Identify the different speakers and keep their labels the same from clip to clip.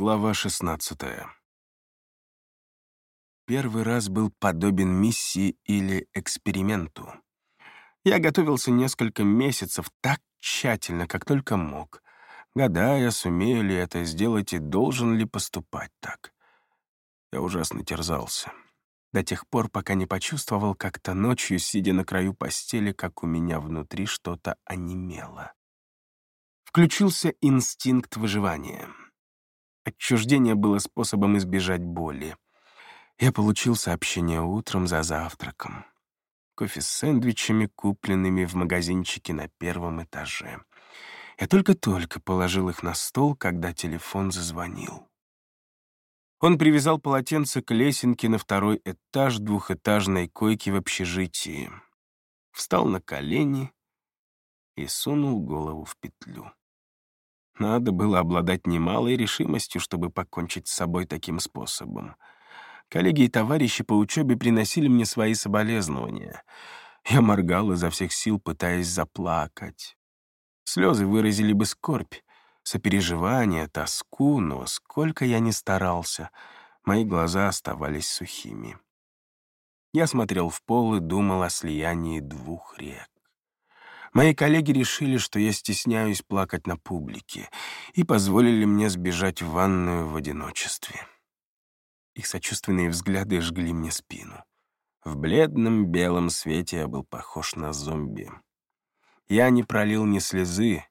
Speaker 1: Глава 16 Первый раз был подобен миссии или эксперименту. Я готовился несколько месяцев так тщательно, как только мог, гадая, сумею ли это сделать и должен ли поступать так. Я ужасно терзался. До тех пор, пока не почувствовал как-то ночью, сидя на краю постели, как у меня внутри что-то онемело. Включился инстинкт выживания — Отчуждение было способом избежать боли. Я получил сообщение утром за завтраком. Кофе с сэндвичами, купленными в магазинчике на первом этаже. Я только-только положил их на стол, когда телефон зазвонил. Он привязал полотенце к лесенке на второй этаж двухэтажной койки в общежитии, встал на колени и сунул голову в петлю. Надо было обладать немалой решимостью, чтобы покончить с собой таким способом. Коллеги и товарищи по учебе приносили мне свои соболезнования. Я моргал изо всех сил, пытаясь заплакать. Слезы выразили бы скорбь, сопереживание, тоску, но сколько я ни старался, мои глаза оставались сухими. Я смотрел в пол и думал о слиянии двух рек. Мои коллеги решили, что я стесняюсь плакать на публике, и позволили мне сбежать в ванную в одиночестве. Их сочувственные взгляды жгли мне спину. В бледном белом свете я был похож на зомби. Я не пролил ни слезы,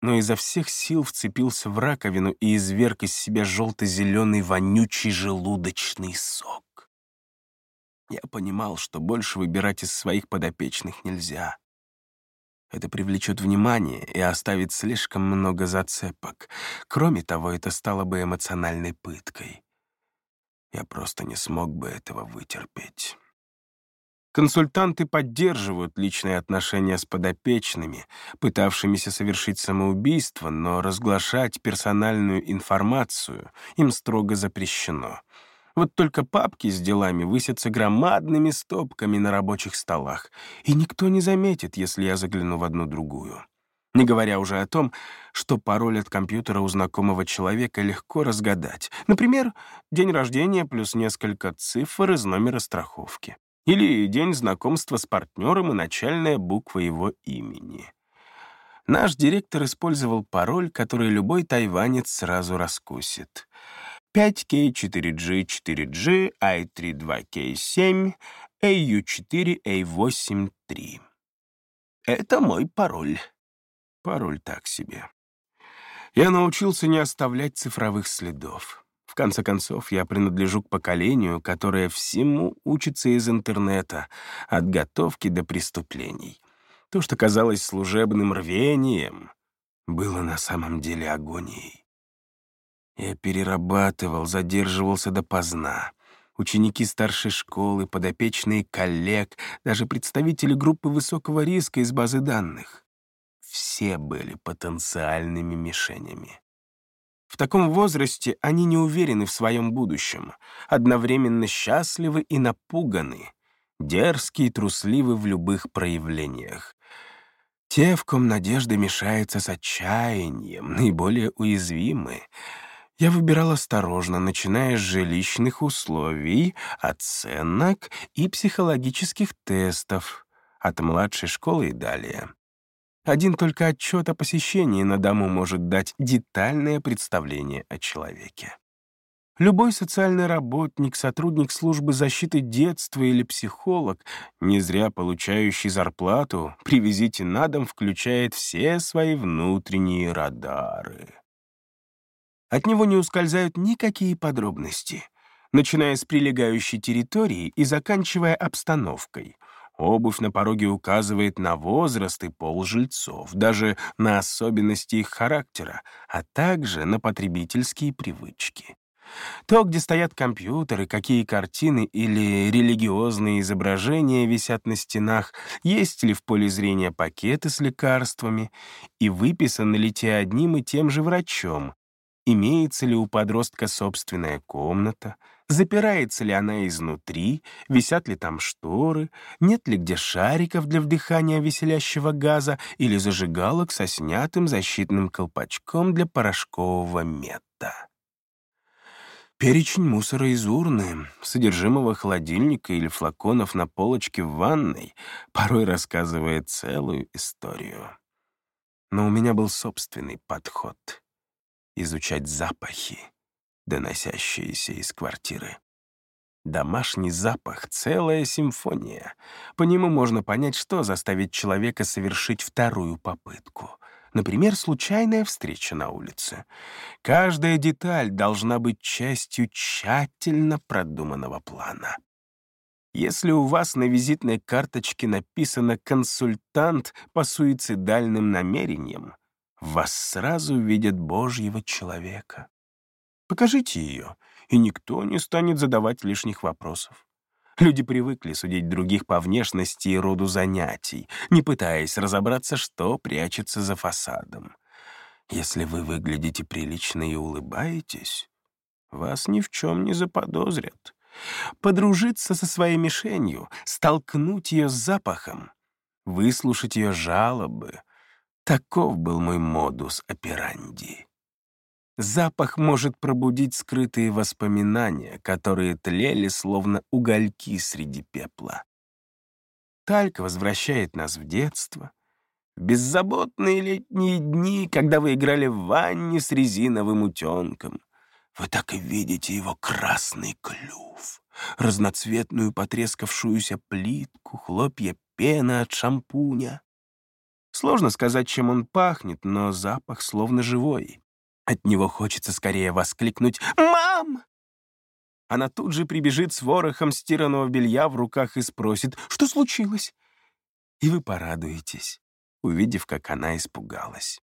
Speaker 1: но изо всех сил вцепился в раковину и изверг из себя желто-зеленый вонючий желудочный сок. Я понимал, что больше выбирать из своих подопечных нельзя. Это привлечет внимание и оставит слишком много зацепок. Кроме того, это стало бы эмоциональной пыткой. Я просто не смог бы этого вытерпеть. Консультанты поддерживают личные отношения с подопечными, пытавшимися совершить самоубийство, но разглашать персональную информацию им строго запрещено — вот только папки с делами высятся громадными стопками на рабочих столах, и никто не заметит, если я загляну в одну другую. Не говоря уже о том, что пароль от компьютера у знакомого человека легко разгадать. Например, день рождения плюс несколько цифр из номера страховки. Или день знакомства с партнером и начальная буква его имени. Наш директор использовал пароль, который любой тайванец сразу раскусит — 5K4G4G, i32K7, AU4A83. Это мой пароль. Пароль так себе. Я научился не оставлять цифровых следов. В конце концов, я принадлежу к поколению, которое всему учится из интернета, от готовки до преступлений. То, что казалось служебным рвением, было на самом деле агонией. Я перерабатывал, задерживался допоздна. Ученики старшей школы, подопечные коллег, даже представители группы высокого риска из базы данных. Все были потенциальными мишенями. В таком возрасте они не уверены в своем будущем, одновременно счастливы и напуганы, дерзкие и трусливы в любых проявлениях. Те, в ком надежда мешается с отчаянием, наиболее уязвимы — я выбирал осторожно, начиная с жилищных условий, оценок и психологических тестов, от младшей школы и далее. Один только отчет о посещении на дому может дать детальное представление о человеке. Любой социальный работник, сотрудник службы защиты детства или психолог, не зря получающий зарплату, привезите на дом, включает все свои внутренние радары. От него не ускользают никакие подробности, начиная с прилегающей территории и заканчивая обстановкой. Обувь на пороге указывает на возраст и пол жильцов, даже на особенности их характера, а также на потребительские привычки. То, где стоят компьютеры, какие картины или религиозные изображения висят на стенах, есть ли в поле зрения пакеты с лекарствами и выписаны ли те одним и тем же врачом, Имеется ли у подростка собственная комната? Запирается ли она изнутри? Висят ли там шторы? Нет ли где шариков для вдыхания веселящего газа или зажигалок со снятым защитным колпачком для порошкового мета? Перечень мусора из урны, содержимого холодильника или флаконов на полочке в ванной порой рассказывает целую историю. Но у меня был собственный подход — изучать запахи, доносящиеся из квартиры. Домашний запах — целая симфония. По нему можно понять, что заставит человека совершить вторую попытку. Например, случайная встреча на улице. Каждая деталь должна быть частью тщательно продуманного плана. Если у вас на визитной карточке написано «консультант по суицидальным намерениям», вас сразу видят Божьего человека. Покажите ее, и никто не станет задавать лишних вопросов. Люди привыкли судить других по внешности и роду занятий, не пытаясь разобраться, что прячется за фасадом. Если вы выглядите прилично и улыбаетесь, вас ни в чем не заподозрят. Подружиться со своей мишенью, столкнуть ее с запахом, выслушать ее жалобы — таков был мой модус операнди. Запах может пробудить скрытые воспоминания, которые тлели словно угольки среди пепла. Талька возвращает нас в детство, беззаботные летние дни, когда вы играли в ванне с резиновым утенком. Вы так и видите его красный клюв, разноцветную потрескавшуюся плитку, хлопья пены от шампуня. Сложно сказать, чем он пахнет, но запах словно живой. От него хочется скорее воскликнуть «Мам!». Она тут же прибежит с ворохом стиранного белья в руках и спросит «Что случилось?» И вы порадуетесь, увидев, как она испугалась.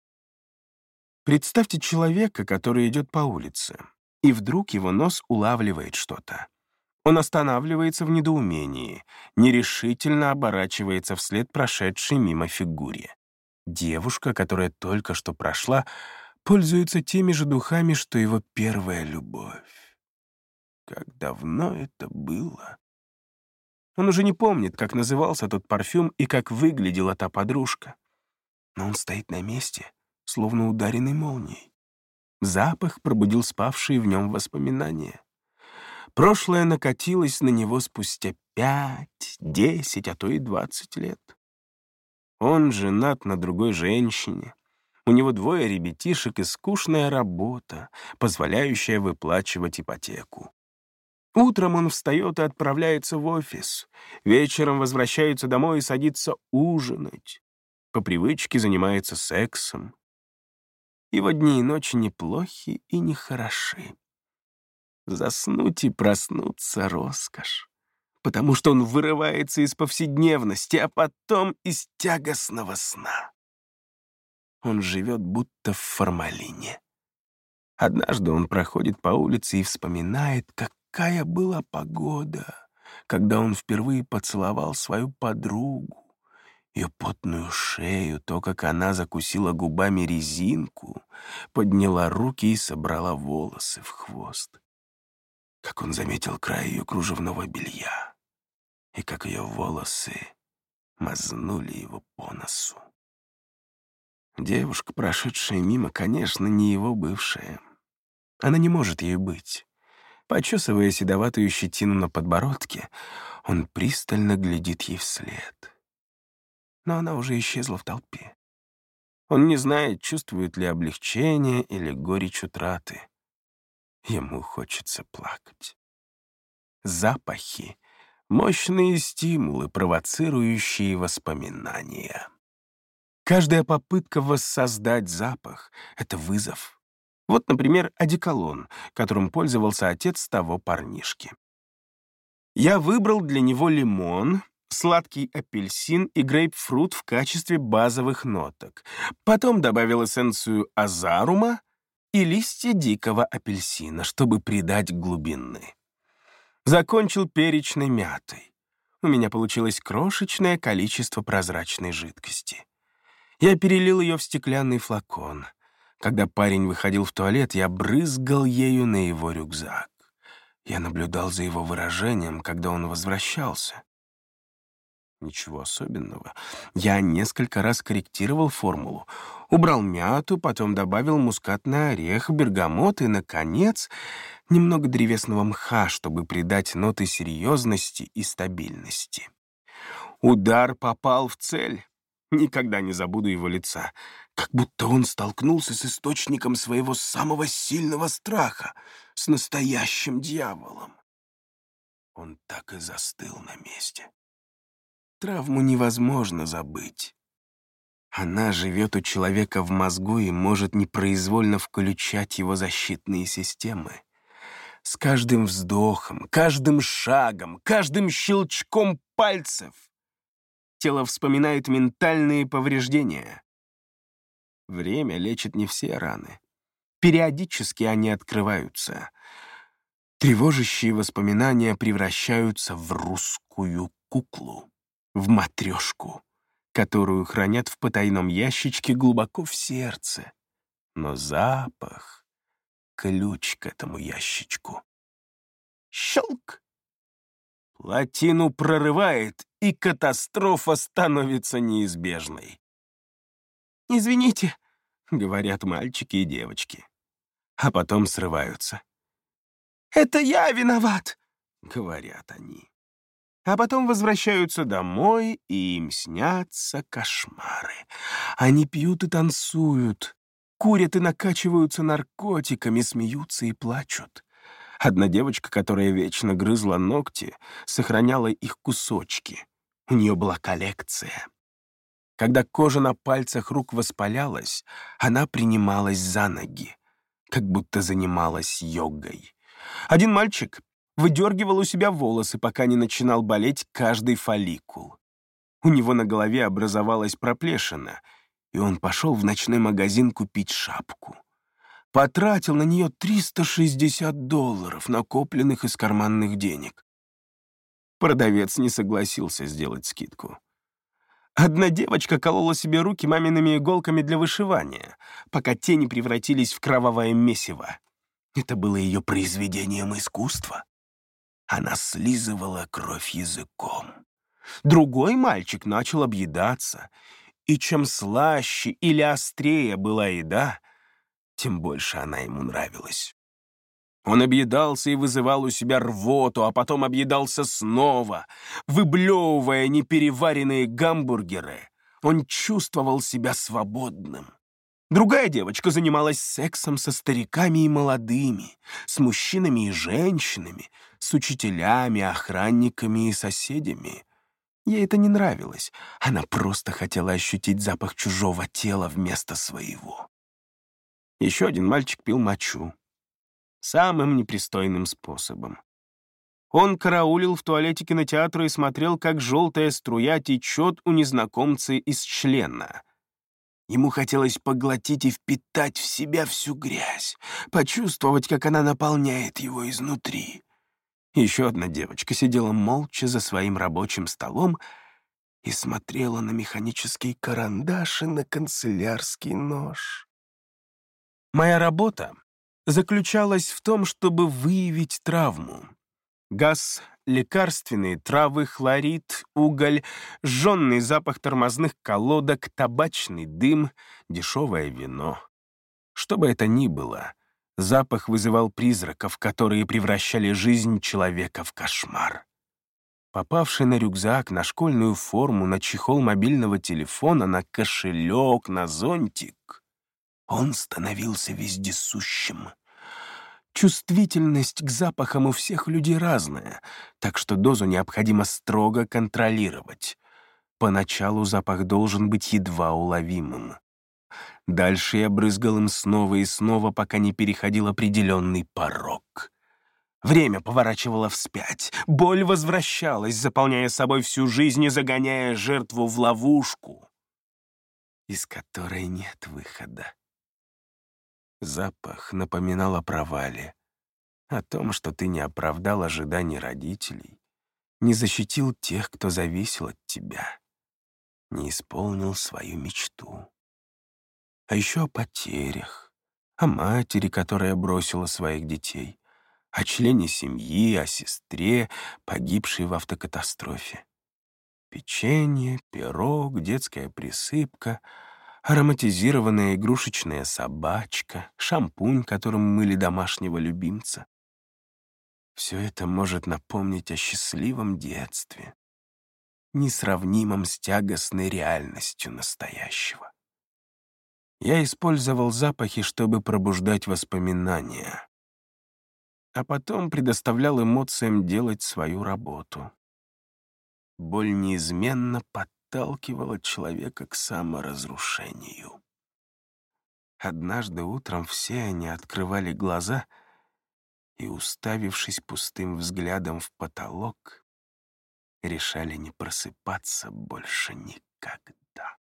Speaker 1: Представьте человека, который идет по улице, и вдруг его нос улавливает что-то. Он останавливается в недоумении, нерешительно оборачивается вслед прошедшей мимо фигуре. Девушка, которая только что прошла, пользуется теми же духами, что его первая любовь. Как давно это было? Он уже не помнит, как назывался тот парфюм и как выглядела та подружка. Но он стоит на месте, словно ударенный молнией. Запах пробудил спавшие в нем воспоминания. Прошлое накатилось на него спустя пять, десять, а то и двадцать лет. Он женат на другой женщине, у него двое ребятишек и скучная работа, позволяющая выплачивать ипотеку. Утром он встает и отправляется в офис. Вечером возвращается домой и садится ужинать. По привычке занимается сексом. Его дни и ночи неплохи и нехороши. Заснуть и проснуться — роскошь, потому что он вырывается из повседневности, а потом из тягостного сна. Он живет будто в формалине. Однажды он проходит по улице и вспоминает, какая была погода, когда он впервые поцеловал свою подругу, ее потную шею, то, как она закусила губами резинку, подняла руки и собрала волосы в хвост. Как он заметил край ее кружевного белья, и как ее волосы мазнули его по носу. Девушка, прошедшая мимо, конечно, не его бывшая. Она не может ею быть. Почесывая седоватую щетину на подбородке, он пристально глядит ей вслед. Но она уже исчезла в толпе. Он не знает, чувствует ли облегчение или горечь утраты. Ему хочется плакать. Запахи — мощные стимулы, провоцирующие воспоминания. Каждая попытка воссоздать запах — это вызов. Вот, например, одеколон, которым пользовался отец того парнишки. Я выбрал для него лимон, сладкий апельсин и грейпфрут в качестве базовых ноток. Потом добавил эссенцию азарума и листья дикого апельсина, чтобы придать глубины. Закончил перечной мятой. У меня получилось крошечное количество прозрачной жидкости. Я перелил ее в стеклянный флакон. Когда парень выходил в туалет, я брызгал ею на его рюкзак. Я наблюдал за его выражением, когда он возвращался. Ничего особенного. Я несколько раз корректировал формулу. Убрал мяту, потом добавил мускатный орех, бергамот и, наконец, немного древесного мха, чтобы придать ноты серьезности и стабильности. Удар попал в цель. Никогда не забуду его лица. Как будто он столкнулся с источником своего самого сильного страха, с настоящим дьяволом. Он так и застыл на месте. Травму невозможно забыть. Она живет у человека в мозгу и может непроизвольно включать его защитные системы. С каждым вздохом, каждым шагом, каждым щелчком пальцев тело вспоминает ментальные повреждения. Время лечит не все раны. Периодически они открываются. Тревожащие воспоминания превращаются в русскую куклу, в матрешку, которую хранят в потайном ящичке глубоко в сердце. Но запах — ключ к этому ящичку. Щелк! Плотину прорывает, и катастрофа становится неизбежной. «Извините», — говорят мальчики и девочки, а потом срываются. «Это я виноват», — говорят они. А потом возвращаются домой, и им снятся кошмары. Они пьют и танцуют, курят и накачиваются наркотиками, смеются и плачут. Одна девочка, которая вечно грызла ногти, сохраняла их кусочки. У нее была коллекция. Когда кожа на пальцах рук воспалялась, она принималась за ноги, как будто занималась йогой. Один мальчик выдергивал у себя волосы, пока не начинал болеть каждый фолликул. У него на голове образовалась проплешина, и он пошел в ночной магазин купить шапку потратил на нее 360 долларов, накопленных из карманных денег. Продавец не согласился сделать скидку. Одна девочка колола себе руки мамиными иголками для вышивания, пока те не превратились в кровавое месиво. Это было ее произведением искусства. Она слизывала кровь языком. Другой мальчик начал объедаться, и чем слаще или острее была еда, тем больше она ему нравилась. Он объедался и вызывал у себя рвоту, а потом объедался снова. Выблевывая непереваренные гамбургеры, он чувствовал себя свободным. Другая девочка занималась сексом со стариками и молодыми, с мужчинами и женщинами, с учителями, охранниками и соседями. Ей это не нравилось. Она просто хотела ощутить запах чужого тела вместо своего. Еще один мальчик пил мочу. Самым непристойным способом. Он караулил в туалете кинотеатра и смотрел, как желтая струя течет у незнакомца из члена. Ему хотелось поглотить и впитать в себя всю грязь, почувствовать, как она наполняет его изнутри. Еще одна девочка сидела молча за своим рабочим столом и смотрела на механический карандаш и на канцелярский нож. Моя работа заключалась в том, чтобы выявить травму. Газ, лекарственные травы, хлорид, уголь, жженный запах тормозных колодок, табачный дым, дешевое вино. Что бы это ни было, запах вызывал призраков, которые превращали жизнь человека в кошмар. Попавший на рюкзак, на школьную форму, на чехол мобильного телефона, на кошелек, на зонтик — он становился вездесущим. Чувствительность к запахам у всех людей разная, так что дозу необходимо строго контролировать. Поначалу запах должен быть едва уловимым. Дальше я брызгал им снова и снова, пока не переходил определенный порог. Время поворачивало вспять, боль возвращалась, заполняя собой всю жизнь и загоняя жертву в ловушку, из которой нет выхода. Запах напоминал о провале, о том, что ты не оправдал ожиданий родителей, не защитил тех, кто зависел от тебя, не исполнил свою мечту. А еще о потерях, о матери, которая бросила своих детей, о члене семьи, о сестре, погибшей в автокатастрофе. Печенье, пирог, детская присыпка — ароматизированная игрушечная собачка, шампунь, которым мыли домашнего любимца. Все это может напомнить о счастливом детстве, несравнимом с тягостной реальностью настоящего. Я использовал запахи, чтобы пробуждать воспоминания, а потом предоставлял эмоциям делать свою работу. Боль неизменно подталкивала человека к саморазрушению. Однажды утром все они открывали глаза и, уставившись пустым взглядом в потолок, решали не просыпаться больше никогда.